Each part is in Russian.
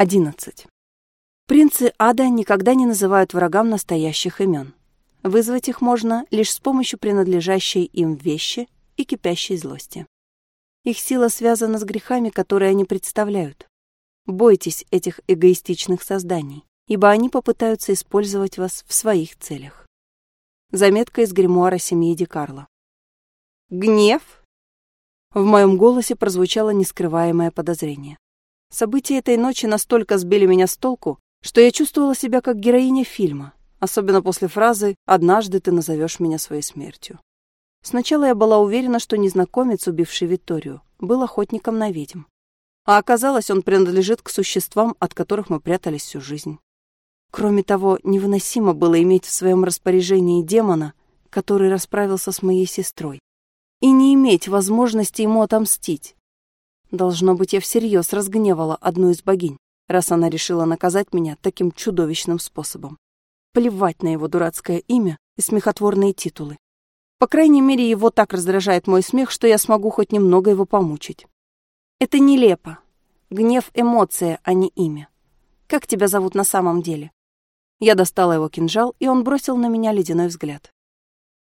11. Принцы ада никогда не называют врагам настоящих имен. Вызвать их можно лишь с помощью принадлежащей им вещи и кипящей злости. Их сила связана с грехами, которые они представляют. Бойтесь этих эгоистичных созданий, ибо они попытаются использовать вас в своих целях. Заметка из гримуара семьи Ди Карло. «Гнев?» В моем голосе прозвучало нескрываемое подозрение. События этой ночи настолько сбили меня с толку, что я чувствовала себя как героиня фильма, особенно после фразы «однажды ты назовешь меня своей смертью». Сначала я была уверена, что незнакомец, убивший Викторию, был охотником на ведьм. А оказалось, он принадлежит к существам, от которых мы прятались всю жизнь. Кроме того, невыносимо было иметь в своем распоряжении демона, который расправился с моей сестрой, и не иметь возможности ему отомстить. Должно быть, я всерьез разгневала одну из богинь, раз она решила наказать меня таким чудовищным способом. Плевать на его дурацкое имя и смехотворные титулы. По крайней мере, его так раздражает мой смех, что я смогу хоть немного его помучить. Это нелепо. Гнев — эмоция, а не имя. Как тебя зовут на самом деле? Я достала его кинжал, и он бросил на меня ледяной взгляд.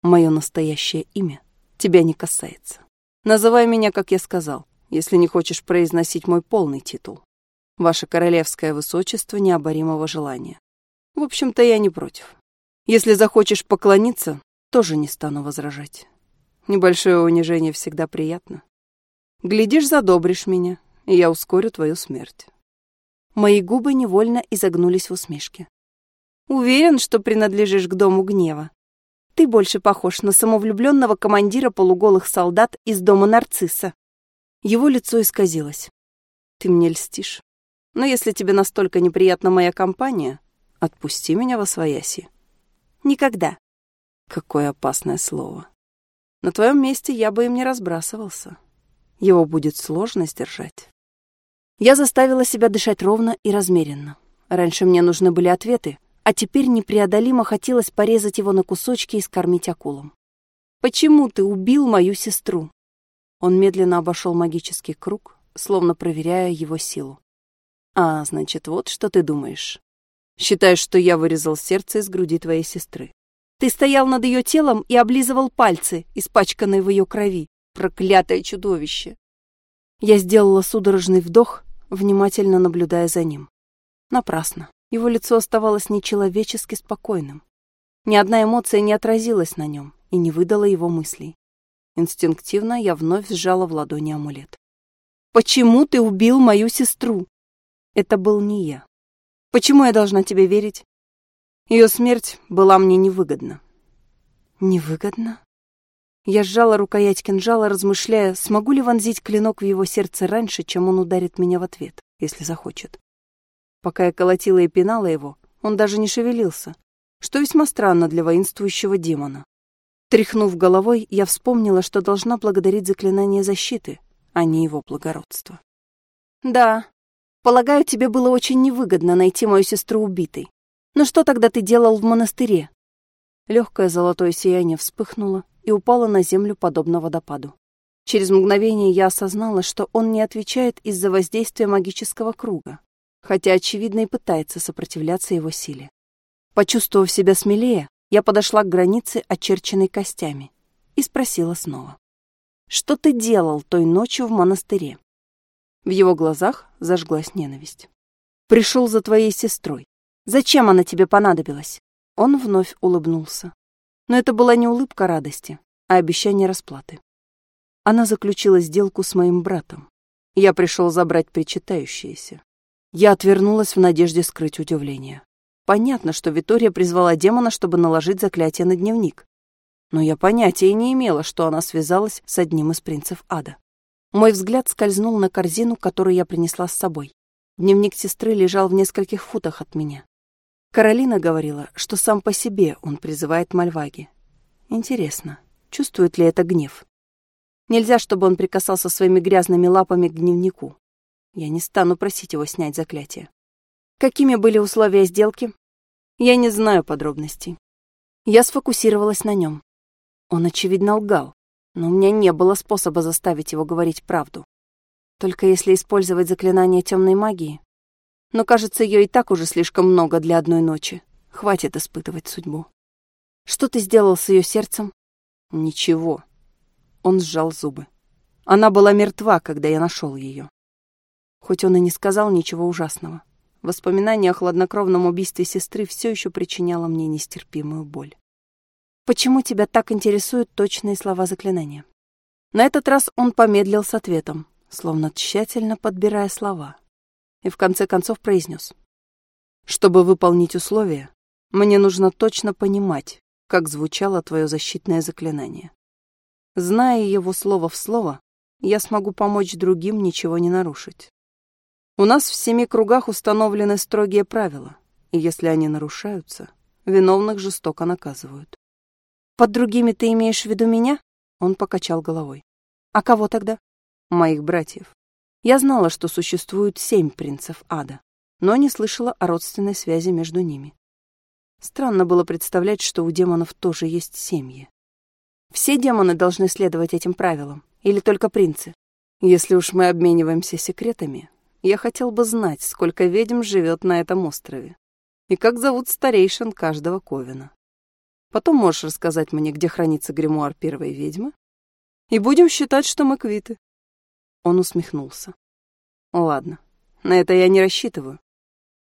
Мое настоящее имя тебя не касается. Называй меня, как я сказал если не хочешь произносить мой полный титул. Ваше королевское высочество необоримого желания. В общем-то, я не против. Если захочешь поклониться, тоже не стану возражать. Небольшое унижение всегда приятно. Глядишь, задобришь меня, и я ускорю твою смерть. Мои губы невольно изогнулись в усмешке. Уверен, что принадлежишь к дому гнева. Ты больше похож на самовлюбленного командира полуголых солдат из дома нарцисса. Его лицо исказилось. «Ты мне льстишь. Но если тебе настолько неприятна моя компания, отпусти меня во свояси». «Никогда». Какое опасное слово. На твоем месте я бы им не разбрасывался. Его будет сложно сдержать. Я заставила себя дышать ровно и размеренно. Раньше мне нужны были ответы, а теперь непреодолимо хотелось порезать его на кусочки и скормить акулам. «Почему ты убил мою сестру?» Он медленно обошел магический круг, словно проверяя его силу. «А, значит, вот что ты думаешь. Считаешь, что я вырезал сердце из груди твоей сестры. Ты стоял над ее телом и облизывал пальцы, испачканные в ее крови. Проклятое чудовище!» Я сделала судорожный вдох, внимательно наблюдая за ним. Напрасно. Его лицо оставалось нечеловечески спокойным. Ни одна эмоция не отразилась на нем и не выдала его мыслей. Инстинктивно я вновь сжала в ладони амулет. «Почему ты убил мою сестру?» Это был не я. Почему я должна тебе верить? Ее смерть была мне невыгодна. Невыгодна? Я сжала рукоять кинжала, размышляя, смогу ли вонзить клинок в его сердце раньше, чем он ударит меня в ответ, если захочет. Пока я колотила и пинала его, он даже не шевелился, что весьма странно для воинствующего демона. Тряхнув головой, я вспомнила, что должна благодарить заклинание защиты, а не его благородство. «Да, полагаю, тебе было очень невыгодно найти мою сестру убитой. Но что тогда ты делал в монастыре?» Легкое золотое сияние вспыхнуло и упало на землю подобно водопаду. Через мгновение я осознала, что он не отвечает из-за воздействия магического круга, хотя, очевидно, и пытается сопротивляться его силе. Почувствовав себя смелее, я подошла к границе, очерченной костями, и спросила снова. «Что ты делал той ночью в монастыре?» В его глазах зажглась ненависть. «Пришел за твоей сестрой. Зачем она тебе понадобилась?» Он вновь улыбнулся. Но это была не улыбка радости, а обещание расплаты. Она заключила сделку с моим братом. Я пришел забрать причитающееся. Я отвернулась в надежде скрыть удивление. Понятно, что Витория призвала демона, чтобы наложить заклятие на дневник. Но я понятия не имела, что она связалась с одним из принцев ада. Мой взгляд скользнул на корзину, которую я принесла с собой. Дневник сестры лежал в нескольких футах от меня. Каролина говорила, что сам по себе он призывает Мальваги. Интересно, чувствует ли это гнев? Нельзя, чтобы он прикасался своими грязными лапами к дневнику. Я не стану просить его снять заклятие. Какими были условия сделки? Я не знаю подробностей. Я сфокусировалась на нем. Он, очевидно, лгал, но у меня не было способа заставить его говорить правду. Только если использовать заклинание темной магии. Но, кажется, ее и так уже слишком много для одной ночи. Хватит испытывать судьбу. Что ты сделал с ее сердцем? Ничего. Он сжал зубы. Она была мертва, когда я нашел ее. Хоть он и не сказал ничего ужасного. Воспоминание о хладнокровном убийстве сестры все еще причиняло мне нестерпимую боль. Почему тебя так интересуют точные слова заклинания? На этот раз он помедлил с ответом, словно тщательно подбирая слова, и в конце концов произнес. Чтобы выполнить условия, мне нужно точно понимать, как звучало твое защитное заклинание. Зная его слово в слово, я смогу помочь другим ничего не нарушить. У нас в семи кругах установлены строгие правила, и если они нарушаются, виновных жестоко наказывают. «Под другими ты имеешь в виду меня?» Он покачал головой. «А кого тогда?» «Моих братьев. Я знала, что существует семь принцев ада, но не слышала о родственной связи между ними. Странно было представлять, что у демонов тоже есть семьи. Все демоны должны следовать этим правилам, или только принцы? Если уж мы обмениваемся секретами, я хотел бы знать, сколько ведьм живет на этом острове и как зовут старейшин каждого ковена. Потом можешь рассказать мне, где хранится гримуар первой ведьмы, и будем считать, что мы квиты. Он усмехнулся. Ладно, на это я не рассчитываю.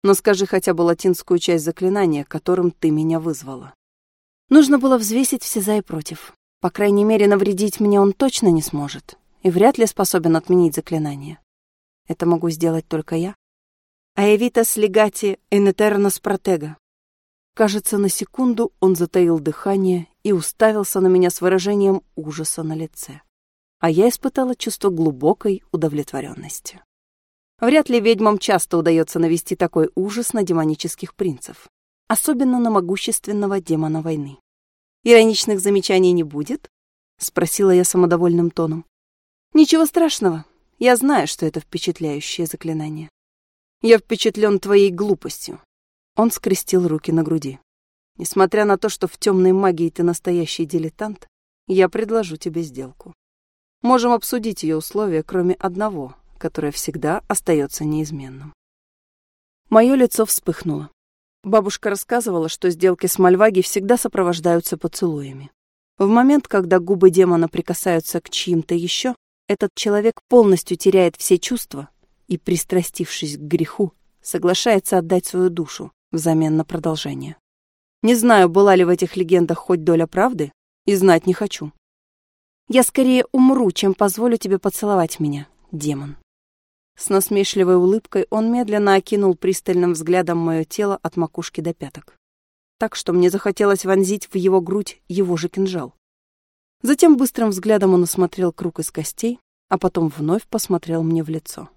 Но скажи хотя бы латинскую часть заклинания, которым ты меня вызвала. Нужно было взвесить все за и против. По крайней мере, навредить мне он точно не сможет и вряд ли способен отменить заклинание. Это могу сделать только я. Аевитас легати энетернос протега. Кажется, на секунду он затаил дыхание и уставился на меня с выражением ужаса на лице. А я испытала чувство глубокой удовлетворенности. Вряд ли ведьмам часто удается навести такой ужас на демонических принцев, особенно на могущественного демона войны. «Ироничных замечаний не будет?» — спросила я самодовольным тоном. «Ничего страшного. Я знаю, что это впечатляющее заклинание. Я впечатлен твоей глупостью. Он скрестил руки на груди. Несмотря на то, что в темной магии ты настоящий дилетант, я предложу тебе сделку. Можем обсудить ее условия, кроме одного, которое всегда остается неизменным. Мое лицо вспыхнуло. Бабушка рассказывала, что сделки с Мальваги всегда сопровождаются поцелуями. В момент, когда губы демона прикасаются к чьим-то еще, этот человек полностью теряет все чувства и, пристрастившись к греху, соглашается отдать свою душу взамен на продолжение. Не знаю, была ли в этих легендах хоть доля правды, и знать не хочу. Я скорее умру, чем позволю тебе поцеловать меня, демон. С насмешливой улыбкой он медленно окинул пристальным взглядом мое тело от макушки до пяток. Так что мне захотелось вонзить в его грудь его же кинжал. Затем быстрым взглядом он осмотрел круг из костей, а потом вновь посмотрел мне в лицо.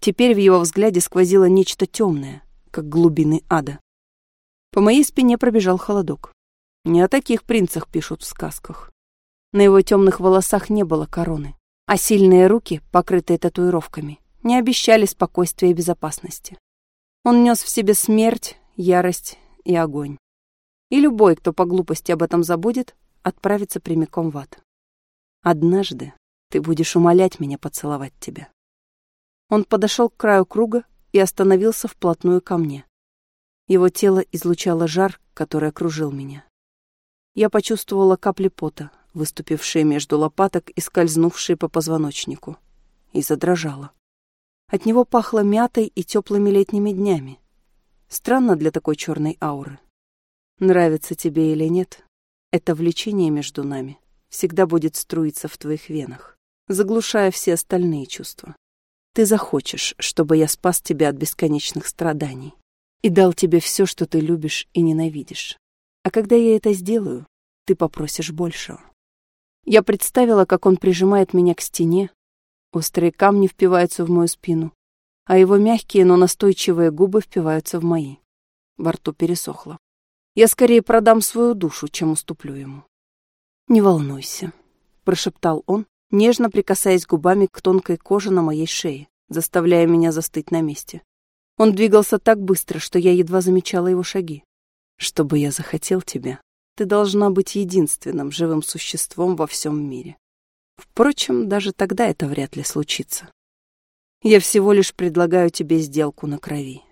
Теперь в его взгляде сквозило нечто темное, как глубины ада. По моей спине пробежал холодок. Не о таких принцах пишут в сказках. На его темных волосах не было короны, а сильные руки, покрытые татуировками, не обещали спокойствия и безопасности. Он нес в себе смерть, ярость и огонь. И любой, кто по глупости об этом забудет, отправиться прямиком в ад. Однажды ты будешь умолять меня поцеловать тебя. Он подошел к краю круга и остановился вплотную ко мне. Его тело излучало жар, который окружил меня. Я почувствовала капли пота, выступившие между лопаток и скользнувшие по позвоночнику, и задрожала. От него пахло мятой и теплыми летними днями. Странно для такой черной ауры. Нравится тебе или нет, это влечение между нами всегда будет струиться в твоих венах, заглушая все остальные чувства. Ты захочешь, чтобы я спас тебя от бесконечных страданий и дал тебе все, что ты любишь и ненавидишь. А когда я это сделаю, ты попросишь большего. Я представила, как он прижимает меня к стене, острые камни впиваются в мою спину, а его мягкие, но настойчивые губы впиваются в мои. Во рту пересохло. Я скорее продам свою душу, чем уступлю ему. «Не волнуйся», — прошептал он, нежно прикасаясь губами к тонкой коже на моей шее, заставляя меня застыть на месте. Он двигался так быстро, что я едва замечала его шаги. «Чтобы я захотел тебя, ты должна быть единственным живым существом во всем мире. Впрочем, даже тогда это вряд ли случится. Я всего лишь предлагаю тебе сделку на крови.